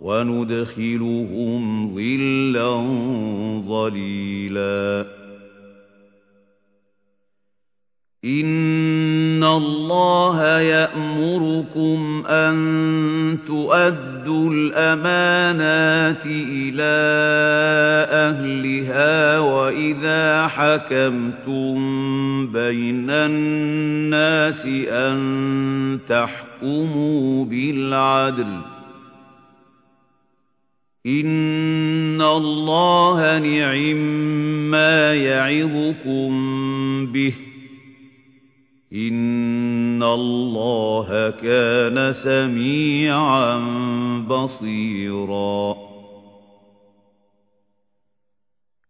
وَنُدْخِلُهُمْ ظِلًّا ظَلِيلًا. إِنَّ اللَّهَ يَأْمُرُكُمْ أَن تُؤَدُّوا الْأَمَانَاتِ إِلَىٰ أَهْلِهَا وَإِذَا حَكَمْتُم بَيْنَ النَّاسِ أَن تَحْكُمُوا بِالْعَدْلِ ۚ إِنَّ اللَّهَ نِعِمَّا يَعِظُكُم بِهِ ۗ إِنَّ اللَّهَ كَانَ سَمِيعًا بَصِيرًا.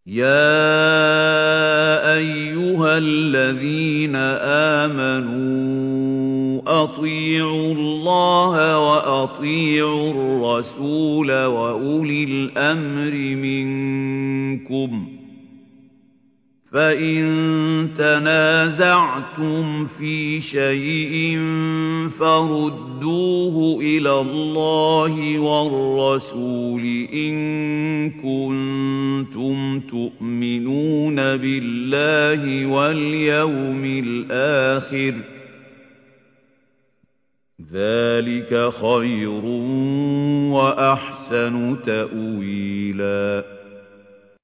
يَا أَيُّهَا الَّذِينَ آمَنُوا أَطِيعُوا وَأَطِيعُوا الرَّسُولَ وَأُولِي الْأَمْرِ مِنكُمْ ۖ. فَإِن تَنَازَعْتُمْ فِي شَيْءٍ فَرُدُّوهُ إِلَى اللَّهِ وَالرَّسُولِ إِن كُنتُمْ تُؤْمِنُونَ بِاللَّهِ وَالْيَوْمِ الْآخِرِ ۚ. ذَٰلِكَ خَيْرٌ وَأَحْسَنُ تَأْوِيلًا